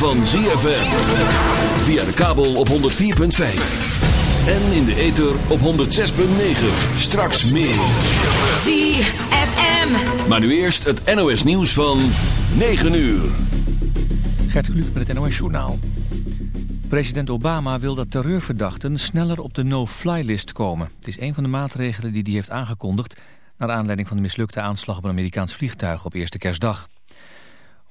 van ZFM. Via de kabel op 104.5. En in de ether op 106.9. Straks meer. ZFM. Maar nu eerst het NOS nieuws van 9 uur. Gert Kluk met het NOS Journaal. President Obama wil dat terreurverdachten sneller op de no-fly-list komen. Het is een van de maatregelen die hij heeft aangekondigd... naar aanleiding van de mislukte aanslag op een Amerikaans vliegtuig op eerste kerstdag.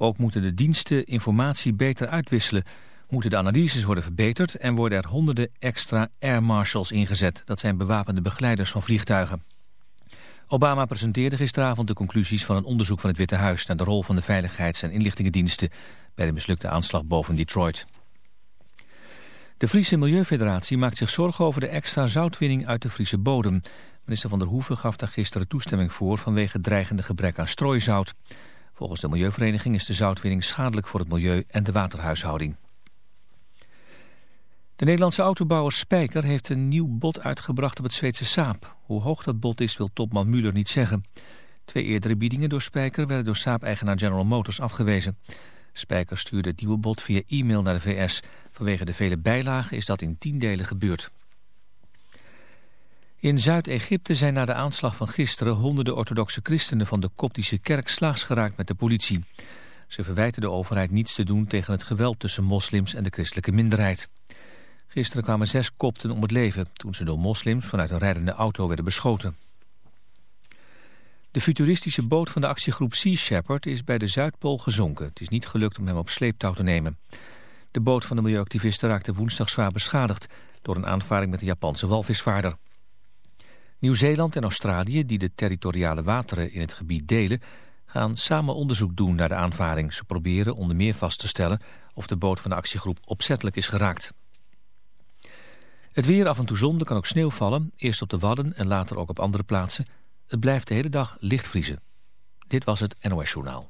Ook moeten de diensten informatie beter uitwisselen... moeten de analyses worden verbeterd... en worden er honderden extra air marshals ingezet. Dat zijn bewapende begeleiders van vliegtuigen. Obama presenteerde gisteravond de conclusies van een onderzoek van het Witte Huis... naar de rol van de veiligheids- en inlichtingendiensten... bij de mislukte aanslag boven Detroit. De Friese Milieufederatie maakt zich zorgen over de extra zoutwinning uit de Friese bodem. Minister van der Hoeven gaf daar gisteren toestemming voor vanwege dreigende gebrek aan strooizout. Volgens de Milieuvereniging is de zoutwinning schadelijk voor het milieu en de waterhuishouding. De Nederlandse autobouwer Spijker heeft een nieuw bod uitgebracht op het Zweedse Saab. Hoe hoog dat bod is wil topman Müller niet zeggen. Twee eerdere biedingen door Spijker werden door Saab-eigenaar General Motors afgewezen. Spijker stuurde het nieuwe bod via e-mail naar de VS. Vanwege de vele bijlagen is dat in tien delen gebeurd. In Zuid-Egypte zijn na de aanslag van gisteren honderden orthodoxe christenen van de koptische kerk slaags geraakt met de politie. Ze verwijten de overheid niets te doen tegen het geweld tussen moslims en de christelijke minderheid. Gisteren kwamen zes kopten om het leven toen ze door moslims vanuit een rijdende auto werden beschoten. De futuristische boot van de actiegroep Sea Shepherd is bij de Zuidpool gezonken. Het is niet gelukt om hem op sleeptouw te nemen. De boot van de milieuactivisten raakte woensdag zwaar beschadigd... door een aanvaring met de Japanse walvisvaarder. Nieuw-Zeeland en Australië, die de territoriale wateren in het gebied delen... gaan samen onderzoek doen naar de aanvaring. Ze proberen onder meer vast te stellen of de boot van de actiegroep opzettelijk is geraakt. Het weer af en toe zon, er kan ook sneeuw vallen. Eerst op de Wadden en later ook op andere plaatsen. Het blijft de hele dag licht vriezen. Dit was het NOS Journaal.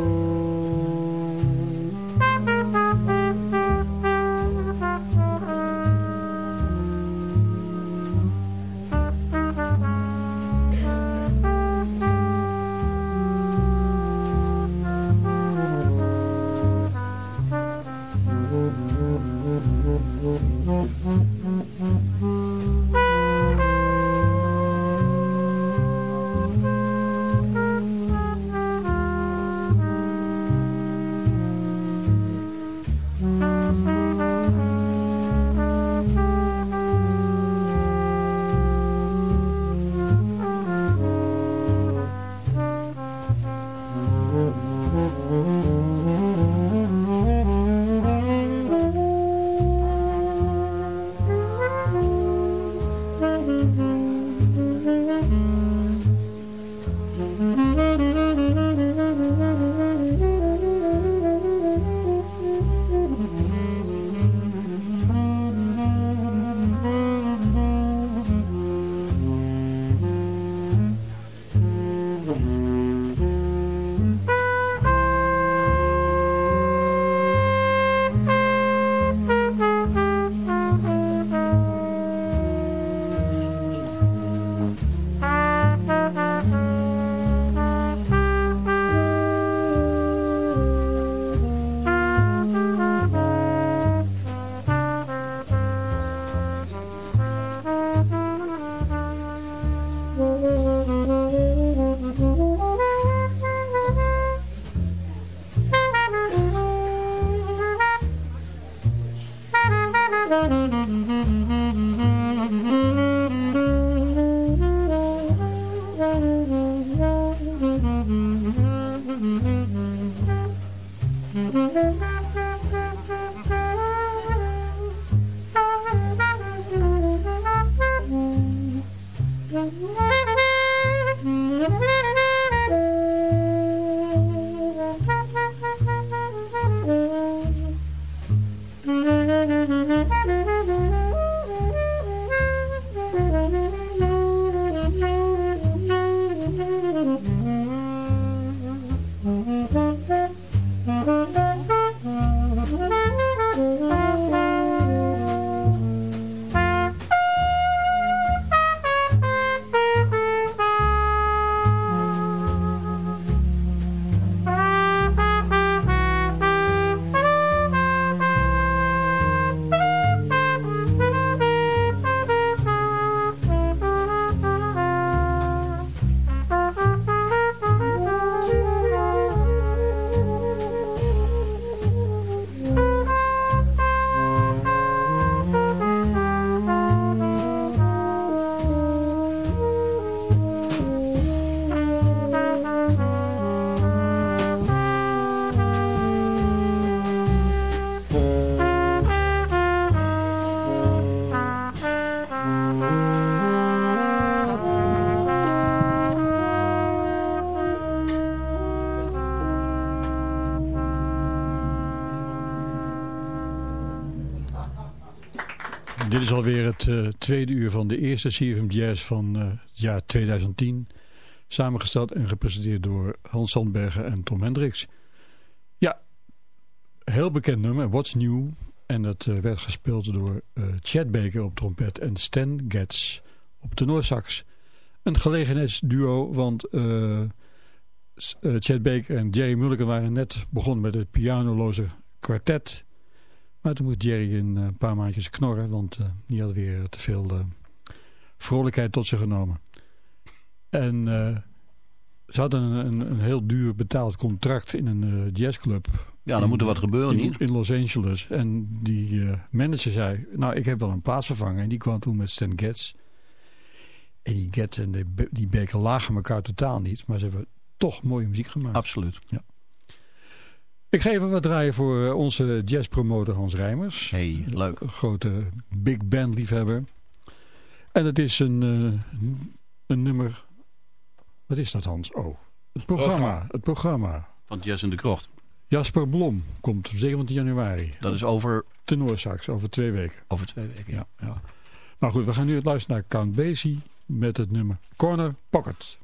Dit is alweer het uh, tweede uur van de eerste CFM Jazz van uh, het jaar 2010. Samengesteld en gepresenteerd door Hans Sandbergen en Tom Hendricks. Ja, heel bekend nummer, What's New. En dat uh, werd gespeeld door Chad Baker op trompet en Stan Getz op tenorsax. Een gelegenheidsduo, want Chad Baker en Jerry Mulliken waren net begonnen met het pianoloze kwartet... Maar toen moest Jerry een uh, paar maandjes knorren, want uh, die had weer te veel uh, vrolijkheid tot zich genomen. En ze hadden een, een, een, heel duur betaald contract in een jazzclub. Ja, dan in, moet er wat gebeuren, in, niet? In Los Angeles. En die manager zei, nou ik heb wel een plaatsvervanger. En die kwam toen met Stan Getz. En die Getz en die, die Baker lagen elkaar totaal niet. Maar ze hebben toch mooie muziek gemaakt. Absoluut. Ja. Ik ga even wat draaien voor eh, onze jazzpromotor Hans Rijmers. Hey, leuk. Een grote big band liefhebber. En het is een, uh, een nummer... Wat is dat Hans? Oh, het programma. Het programma. Van Jazz in de Krocht. Jasper Blom komt op 17 januari. Dat is over... Tenorsax, over twee weken. Over twee weken, ja. ja. Nou goed, we gaan nu luisteren naar Count Basie met het nummer Corner Pocket.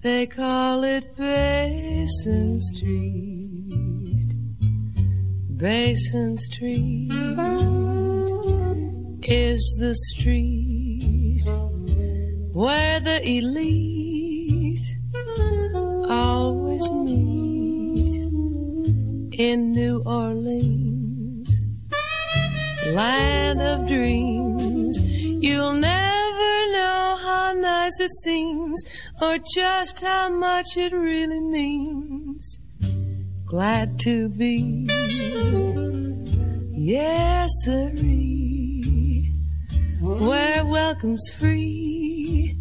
They call it Basin Street. Basin Street is the street where the elite always meet in New Orleans, land of dreams. You'll never know how nice it seems or just how much it really means glad to be. Yes, sirree, where welcome's free,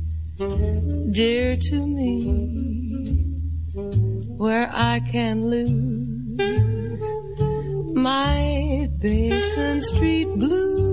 dear to me, where I can lose my Basin Street blues.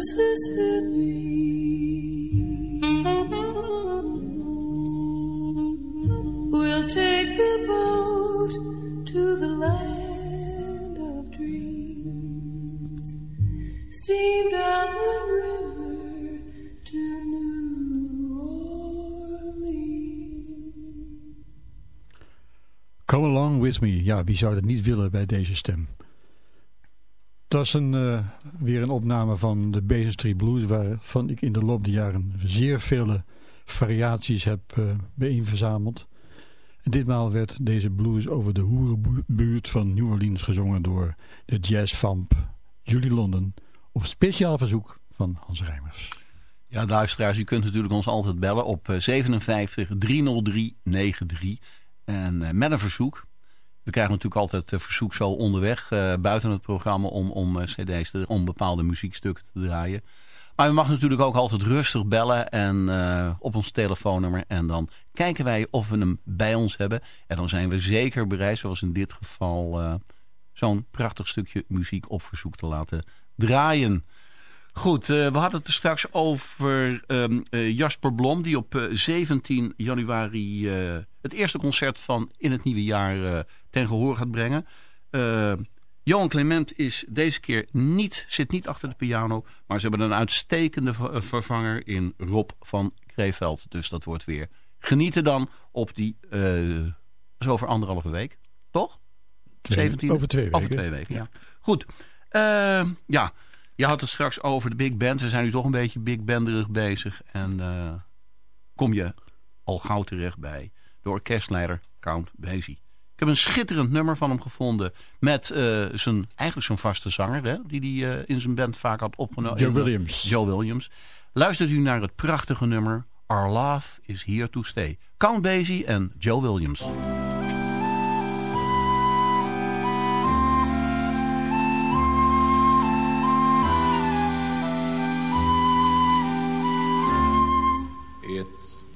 Mississippi? We'll take the boat to the land of dreams, steam down the river to New Orleans. Come Along With Me. Ja, wie zou dat niet willen bij deze stem? Dat is een, eh, weer een opname van de Basin Street Blues... waarvan ik in de loop der jaren zeer vele variaties heb uh, bijeenverzameld. En ditmaal werd deze blues over de hoerenbuurt van New Orleans gezongen... door de jazzvamp Julie London... op speciaal verzoek van Hans Rijmers. Ja, luisteraars, u kunt natuurlijk ons altijd bellen op eh, 57 303 93... En uh, met een verzoek. We krijgen natuurlijk altijd uh, verzoek zo onderweg, uh, buiten het programma, om, om cd's, te, om bepaalde muziekstukken te draaien. Maar u mag natuurlijk ook altijd rustig bellen en op ons telefoonnummer. En dan kijken wij of we hem bij ons hebben. En dan zijn we zeker bereid, zoals in dit geval, zo'n prachtig stukje muziek op verzoek te laten draaien. Goed, uh, we hadden het er straks over um, uh, Jasper Blom... die op uh, 17 januari het eerste concert van In het Nieuwe Jaar ten gehoor gaat brengen. Johan Clement is deze keer niet, zit niet achter de piano... maar ze hebben een uitstekende vervanger in Rob van Kreeveld. Dus dat wordt weer genieten dan op die... zo over anderhalve week, toch? Twee, 17? Over twee weken. Over twee weken, ja. Goed, ja... Je had het straks over de big band. We zijn nu toch een beetje big banderig bezig. En uh, kom je al gauw terecht bij de orkestleider Count Basie. Ik heb een schitterend nummer van hem gevonden. Met uh, zijn, eigenlijk zijn vaste zanger. Hè, die hij uh, in zijn band vaak had opgenomen. Joe Williams. Joe Williams. Luistert u naar het prachtige nummer Our Love is Here to Stay. Count Basie en Joe Williams.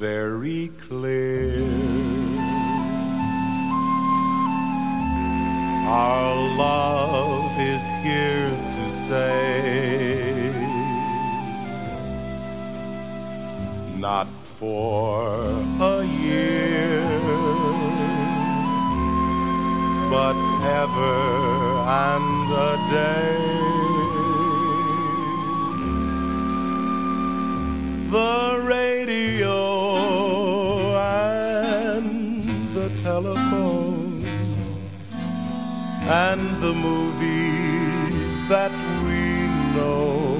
very clear. Our love is here to stay, not for a year, but ever and a day. The rain and the movies that we know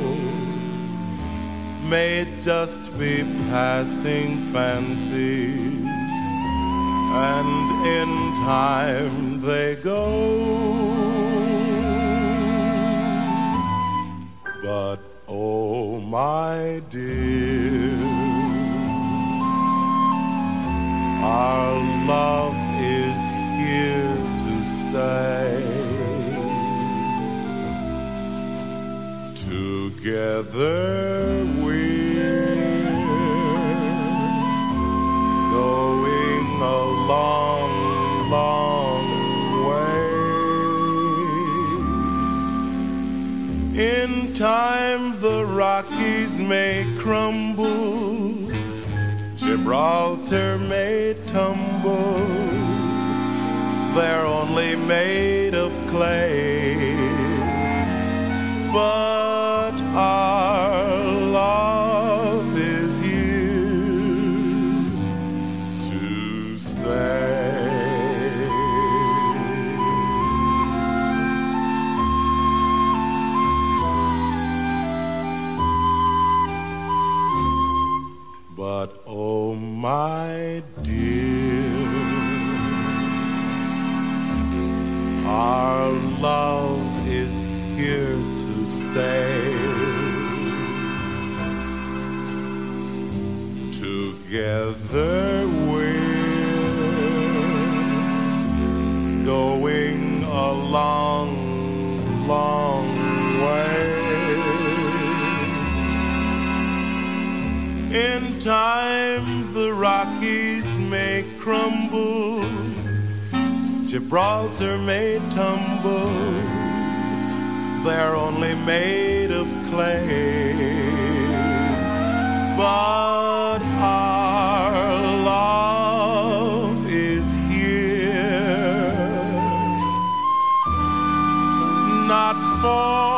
may just be passing fancies, and in time they go. But oh, my dear, our love is here stay. Together we're going a long, long way. In time, the Rockies may crumble, Gibraltar may tumble. They're only made of clay but our love is here to stay. But oh, my our love is here to stay. Together we're going a long, long way. In time, the Rockies may crumble, Gibraltar may tumble they're only made of clay. But our love is here, not for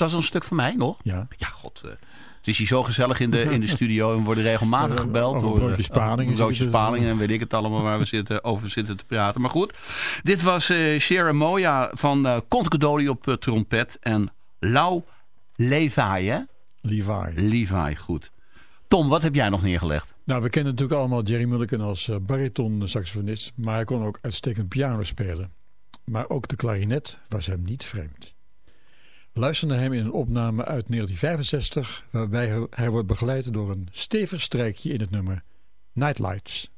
Ja. Is dat een stuk van mij nog? Ja. Ja, god. Uh, het is hier zo gezellig in de, in de studio en we worden regelmatig gebeld door broodjes Paling. broodjes Paling en weet ik het allemaal waar we zitten, over zitten te praten. Maar goed, dit was uh, Sharon Moya van uh, Contcadoli op uh, trompet en Lau Levi, hè? Levi. Levi, goed. Tom, wat heb jij nog neergelegd? Nou, we kennen natuurlijk allemaal Jerry Mulliken als uh, bariton saxofonist, maar hij kon ook uitstekend piano spelen. Maar ook de klarinet was hem niet vreemd. Luister naar hem in een opname uit 1965, waarbij hij, wordt begeleid door een stevig strijkje in het nummer Nightlights.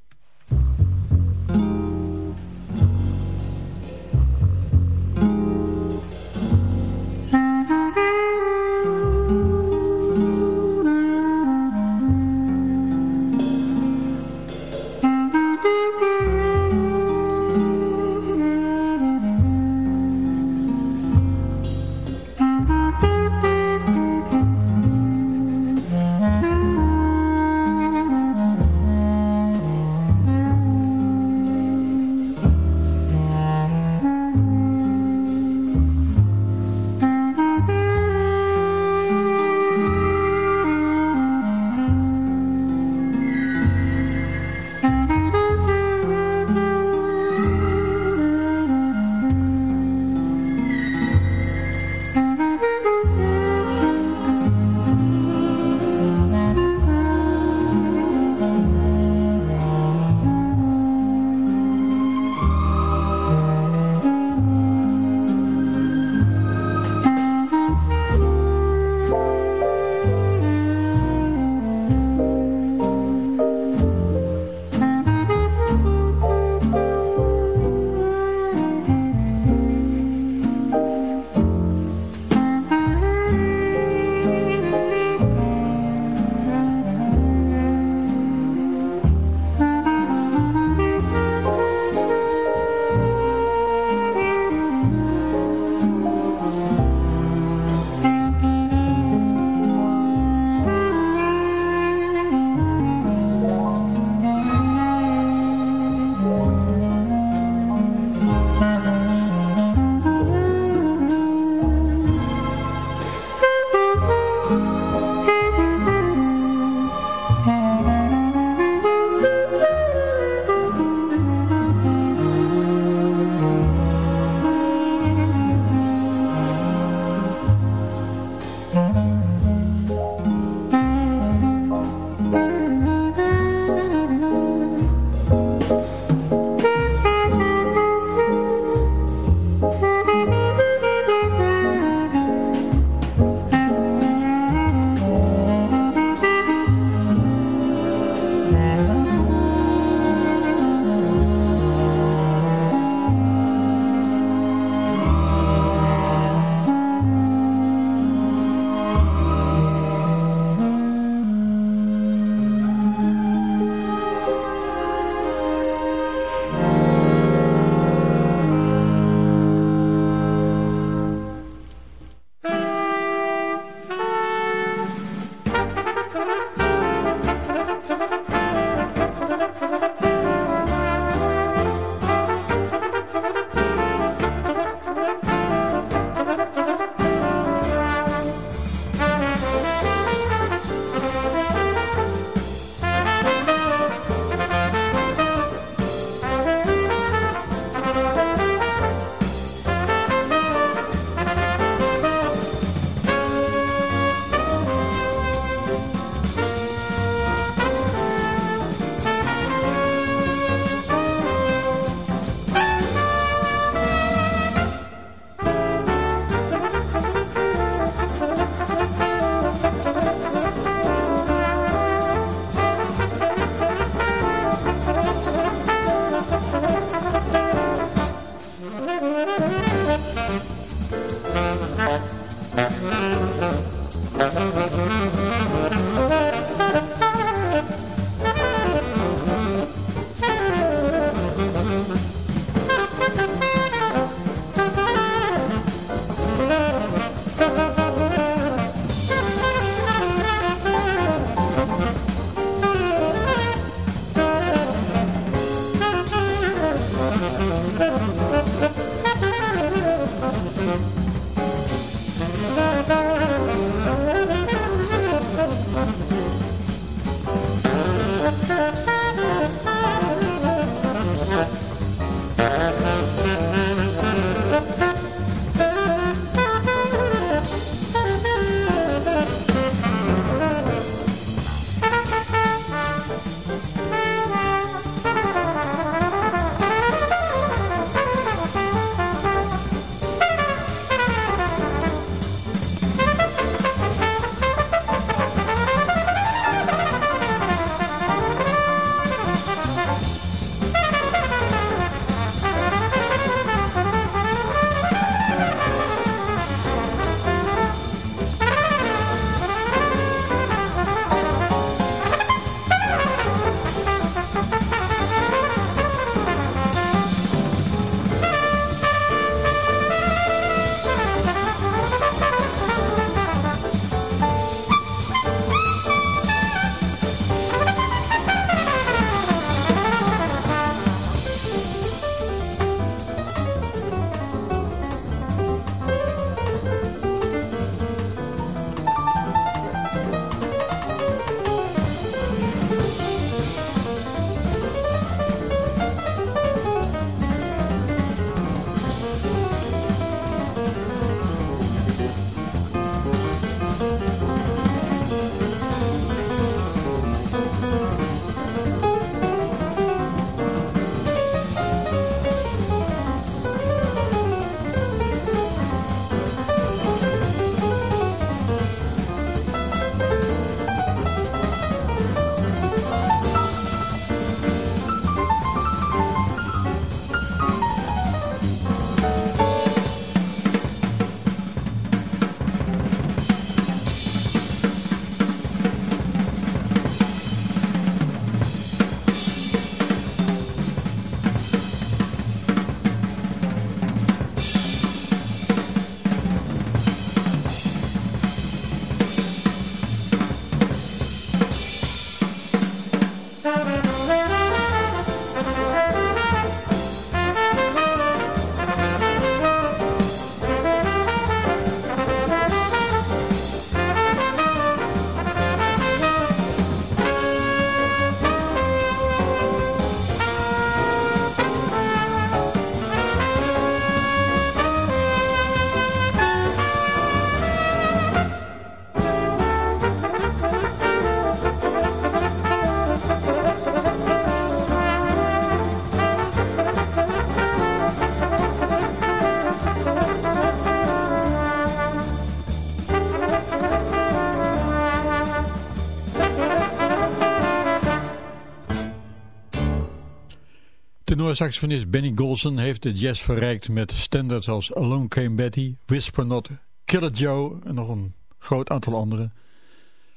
Saxofonist Benny Golson heeft de jazz verrijkt met standards als Alone Came Betty, Whisper Not, Killer Joe en nog een groot aantal andere.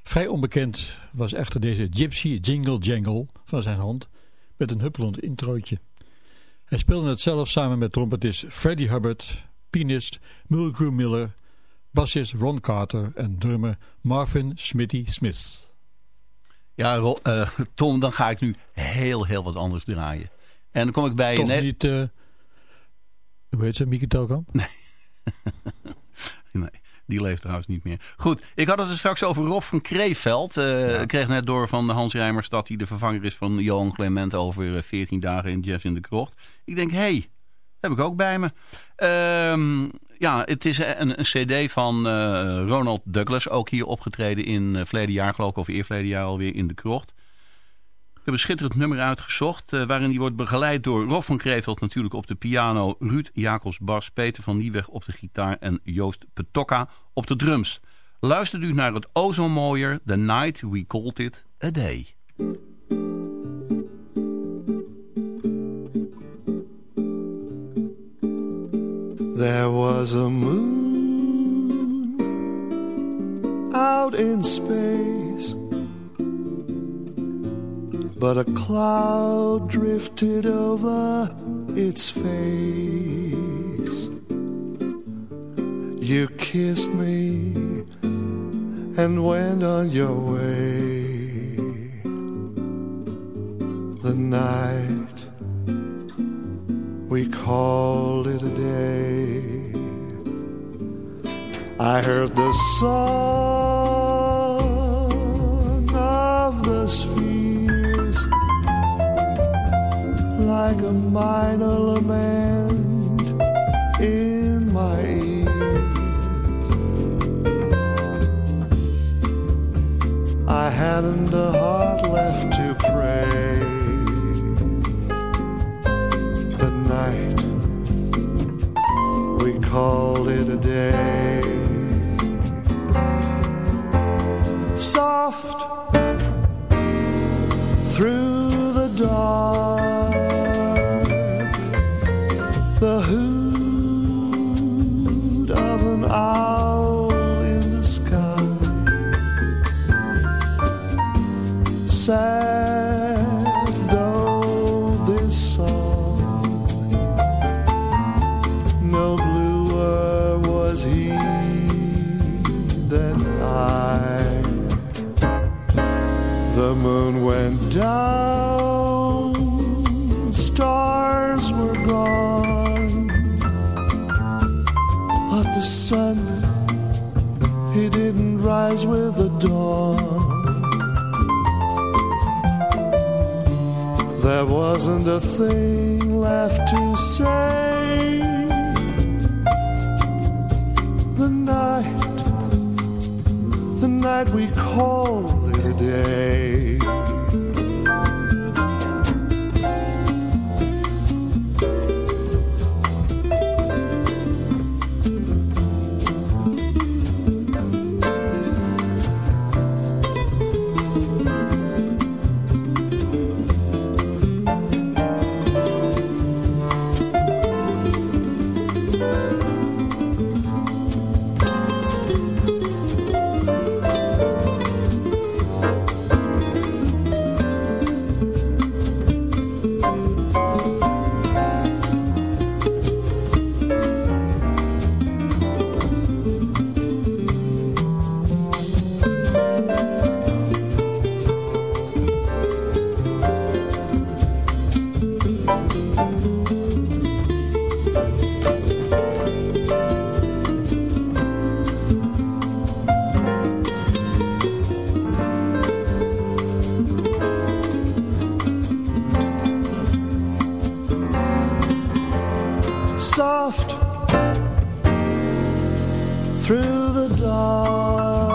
Vrij onbekend was echter deze Gypsy Jingle Jangle van zijn hand met een huppelend introotje. Hij speelde het zelf samen met trompetist Freddie Hubbard, pianist Mulgrew Miller, bassist Ron Carter en drummer Marvin Smitty Smith. Ja, uh, Tom, dan ga ik nu heel, heel wat anders draaien. En dan kom ik bij... Toch niet... Uh, hoe heet ze? Mieke Telkamp? Nee. nee. Die leeft trouwens niet meer. Goed, ik had het er straks over Rob van Kreeveld. Uh, Ik kreeg net door van Hans Rijmers dat hij de vervanger is van Johan Clement over 14 eh, dagen in Jazz in de Krocht. Ik denk, hé, hey, heb ik ook bij me. Uh, ja, het is een, een cd van uh, Ronald Douglas. Ook hier opgetreden in uh, verleden jaar geloof ik, of eerverleden jaar alweer in de Krocht hebben een schitterend nummer uitgezocht... Uh, waarin die wordt begeleid door Rob van Kreveld natuurlijk op de piano... Ruud Jacobs bas, Peter van Nieweg op de gitaar... en Joost Petokka op de drums. Luistert u naar het o mooier The Night We Called It A Day. There was a moon out in space but a cloud drifted over its face. You kissed me and went on your way. The night we called it a day, I heard the song like a minor lament in my ears. I hadn't a heart left to pray. The night we called it a day. Soft through the dark. sun, he didn't rise with the dawn. There wasn't a thing left to say. The night, the night we called it a day. through the dark.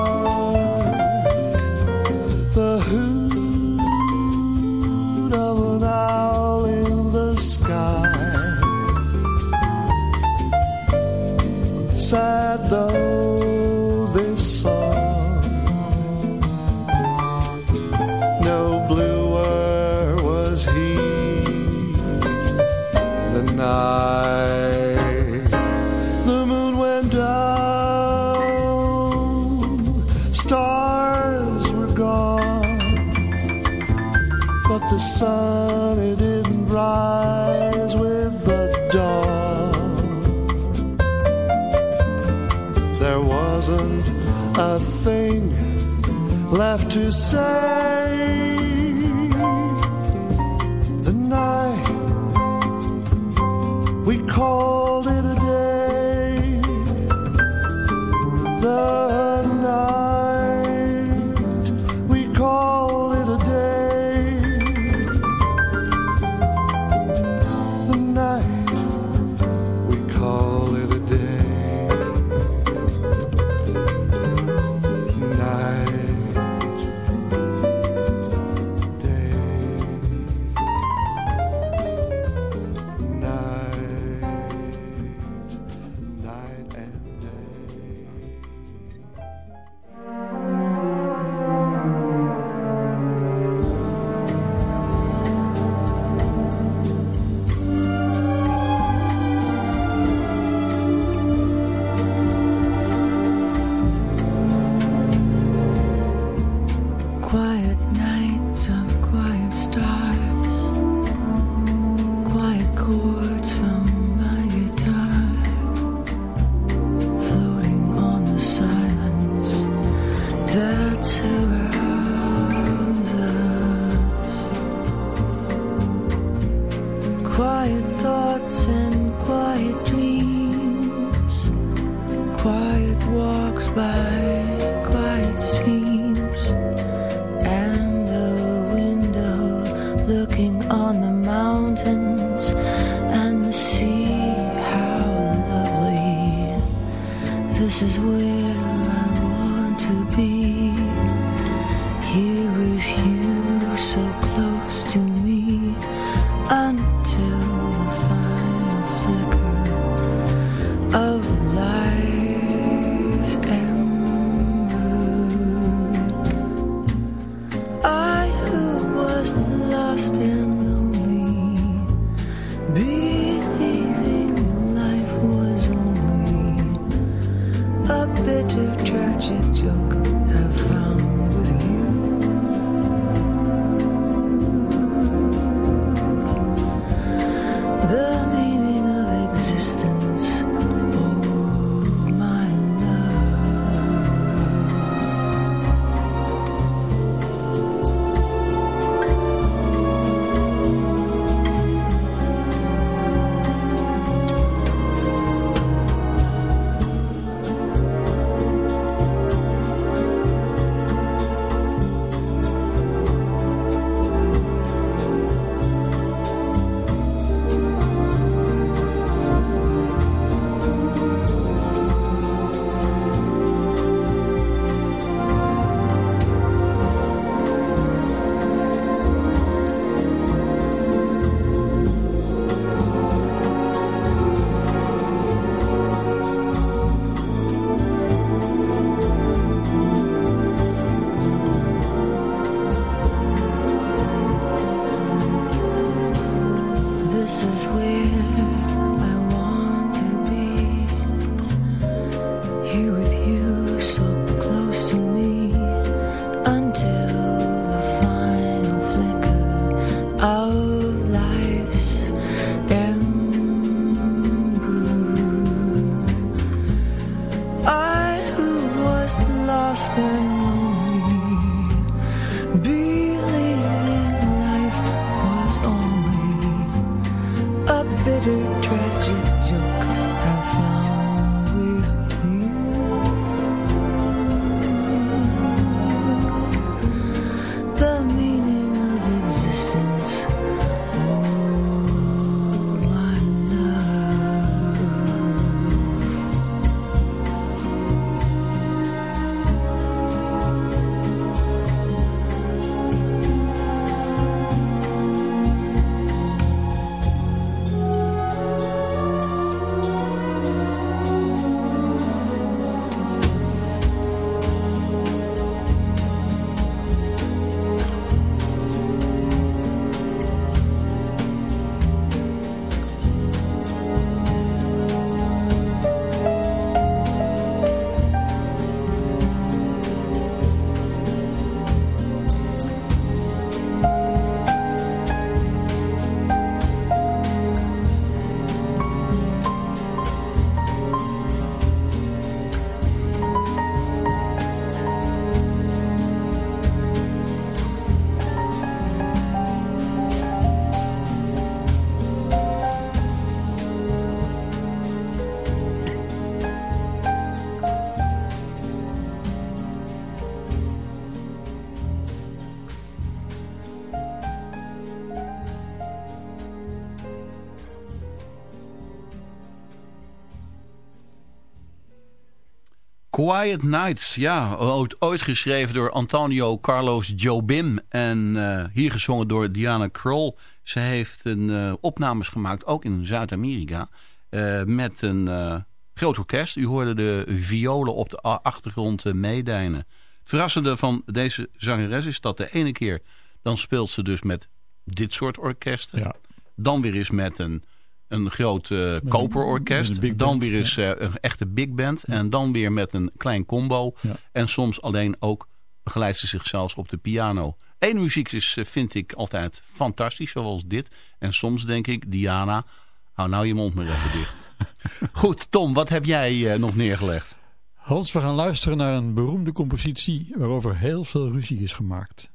Quiet Nights, ja, ooit, ooit geschreven door Antonio Carlos Jobim en eh, hier gezongen door Diana Kroll. Ze heeft een, eh, opnames gemaakt, ook in Zuid-Amerika, eh, met een groot orkest. U hoorde de violen op de achtergrond uh, meedijnen. Het verrassende van deze zangeres is dat de ene keer, dan speelt ze dus met dit soort orkesten. Ja. Dan weer eens met een, een groot eh koperorkest. Dan weer eens eh, een echte big band. En dan weer met een klein combo. Ja. En soms alleen ook begeleidt ze zichzelf op de piano. Eén muziek is, eh, vind ik altijd fantastisch, zoals dit. En soms denk ik, Diana, hou nou je mond maar even dicht. Goed, Tom, wat heb jij nog neergelegd? Hans, we gaan luisteren naar een beroemde compositie waarover heel veel ruzie is gemaakt.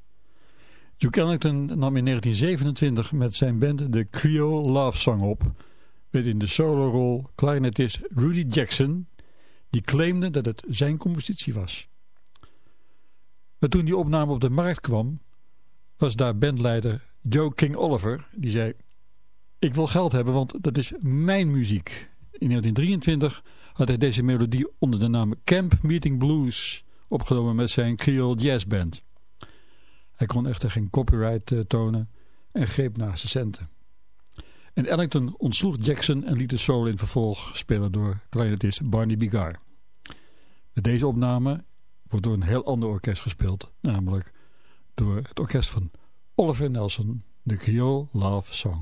Duke Ellington nam in 1927 met zijn band de Creole Love Song op, met in de solorol clarinetist Rudy Jackson, die claimde dat het zijn compositie was. Maar toen die opname op de markt kwam, was daar bandleider Joe King Oliver, die zei... Ik wil geld hebben, want dat is mijn muziek. In 1923 had hij deze melodie onder de naam Camp Meeting Blues opgenomen met zijn Creole Jazz Band. Hij kon echter geen copyright uh, tonen en greep naar zijn centen. En Ellington ontsloeg Jackson en liet de solo in vervolg spelen door clarinetist Barney Bigar. Met deze opname wordt door een heel ander orkest gespeeld, namelijk door het orkest van Oliver Nelson, de Creole Love Song.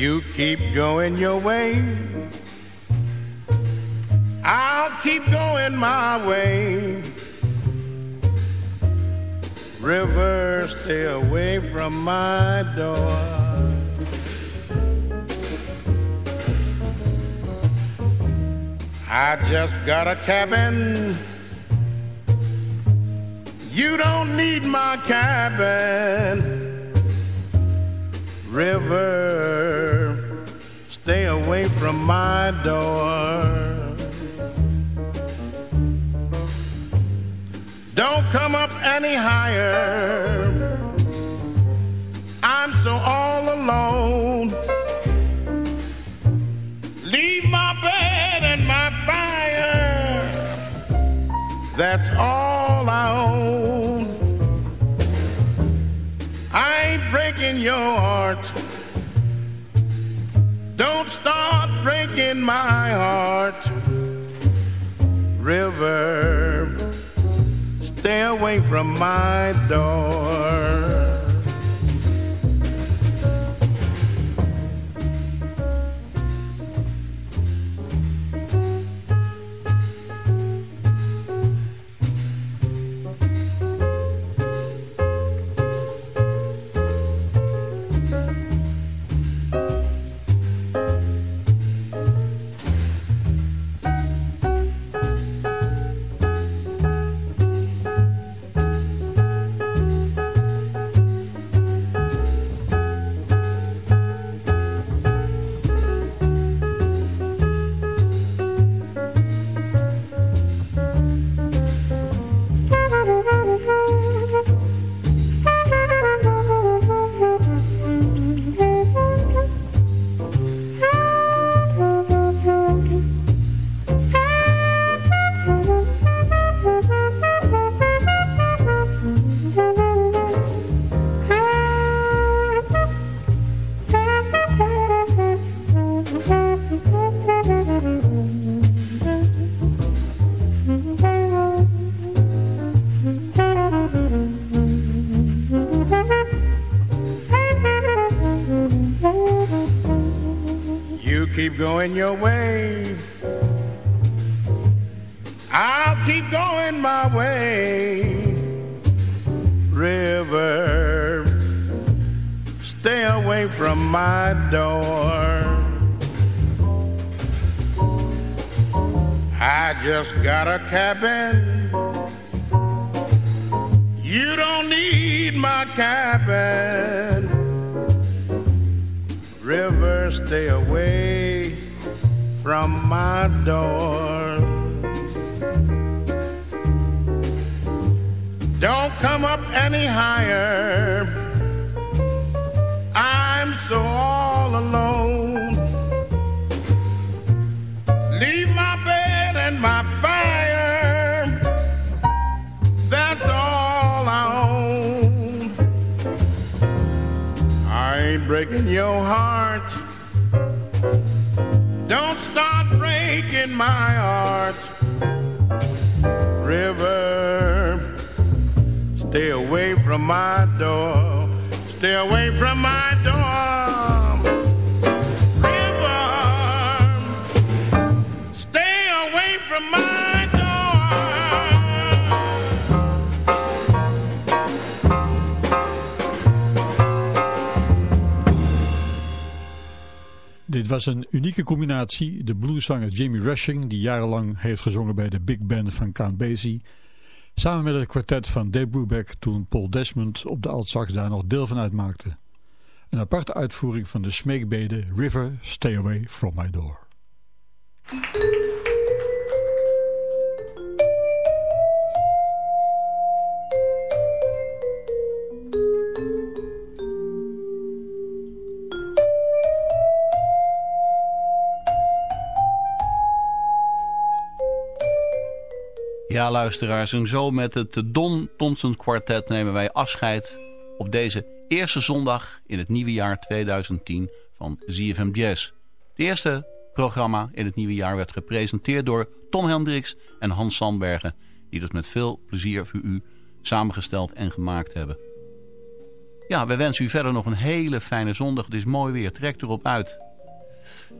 You keep going your way. I'll keep going my way. River, stay away from my door. I just got a cabin. You don't need my cabin. River, stay away from my door. Don't come up any higher. I'm so all alone. Leave my bed and my fire. That's all I own. Your heart. Don't start breaking my heart. River Stay away from my door. Was een unieke combinatie. De blueszanger Jamie Rushing, die jarenlang heeft gezongen bij de big band van Count Basie. Samen met het kwartet van Dave Brubeck toen Paul Desmond op de altsax daar nog deel van uitmaakte. Een aparte uitvoering van de smeekbede River Stay Away From My Door. Ja, luisteraars, en zo met het Don Thompson Quartet nemen wij afscheid op deze eerste zondag in het nieuwe jaar 2010 van ZFM Jazz. Het eerste programma in het nieuwe jaar werd gepresenteerd door Tom Hendricks en Hans Sandbergen, die dat met veel plezier voor u samengesteld en gemaakt hebben. ja, we wensen u verder nog een hele fijne zondag. Het is mooi weer, trek erop uit.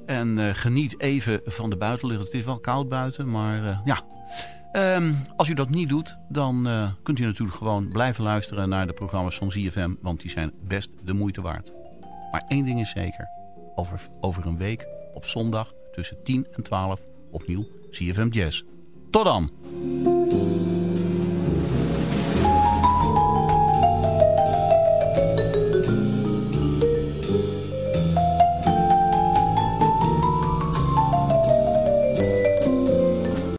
En uh, geniet even van de buitenlucht. Het is wel koud buiten, maar uh, ja... Um, als u dat niet doet, dan uh, kunt u natuurlijk gewoon blijven luisteren naar de programma's van ZFM. Want die zijn best de moeite waard. Maar één ding is zeker. Over, over een week op zondag tussen 10 en 12 opnieuw ZFM Jazz. Tot dan!